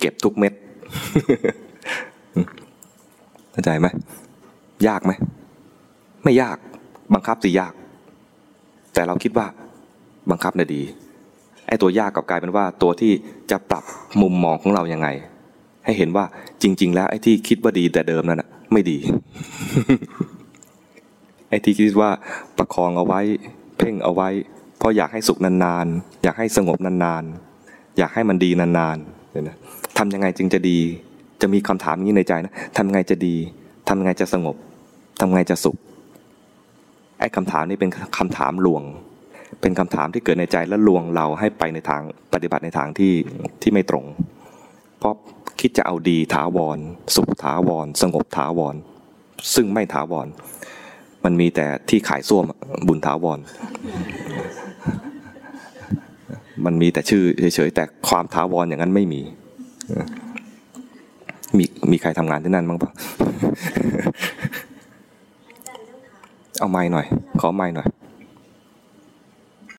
เก็บทุกเม็ดเข้าใจไหมยากไหมไม่ยากบังคับสิยาก แต่เราคิดว่าบังคับเนี่ยดีไอ้ตัวยากกับกลายเป็นว่าตัวที่จะปรับมุมมองของเรายังไง ให้เห็นว่าจริง ๆ แล้วไอ้ที่คิดว่าดีแต่เดิมนั่นน่ะไม่ดี ไอ้ที่คิดว่าประคองเอาไว้ เพ่งเอาไว้ เพราะอยากให้สุขนานๆ อยากให้สงบนานๆ อยากให้มันดีนานๆ เห็นไหมทำยังไงจึงจะดี จะมีคำถามนี้ในใจนะทำยังไงจะดีทำยังไงจะสงบทำยังไงจะสุขไอ้คำถามนี้เป็นคำถามลวง เป็นคำถามที่เกิดในใจและลวงเราให้ไปในทางปฏิบัติในทางที่ที่ไม่ตรง เพราะคิดจะเอาดีถาวร สุขถาวร สงบถาวร ซึ่งไม่ถาวร มันมีแต่ที่ขายส้วมบุญถาวร มันมีแต่ชื่อเฉยๆแต่ความถาวรอย่างนั้นไม่มีมีมีใครทำงานที่นั่นบ้างปะเอาไม้หน่อย ขอไม้หน่อย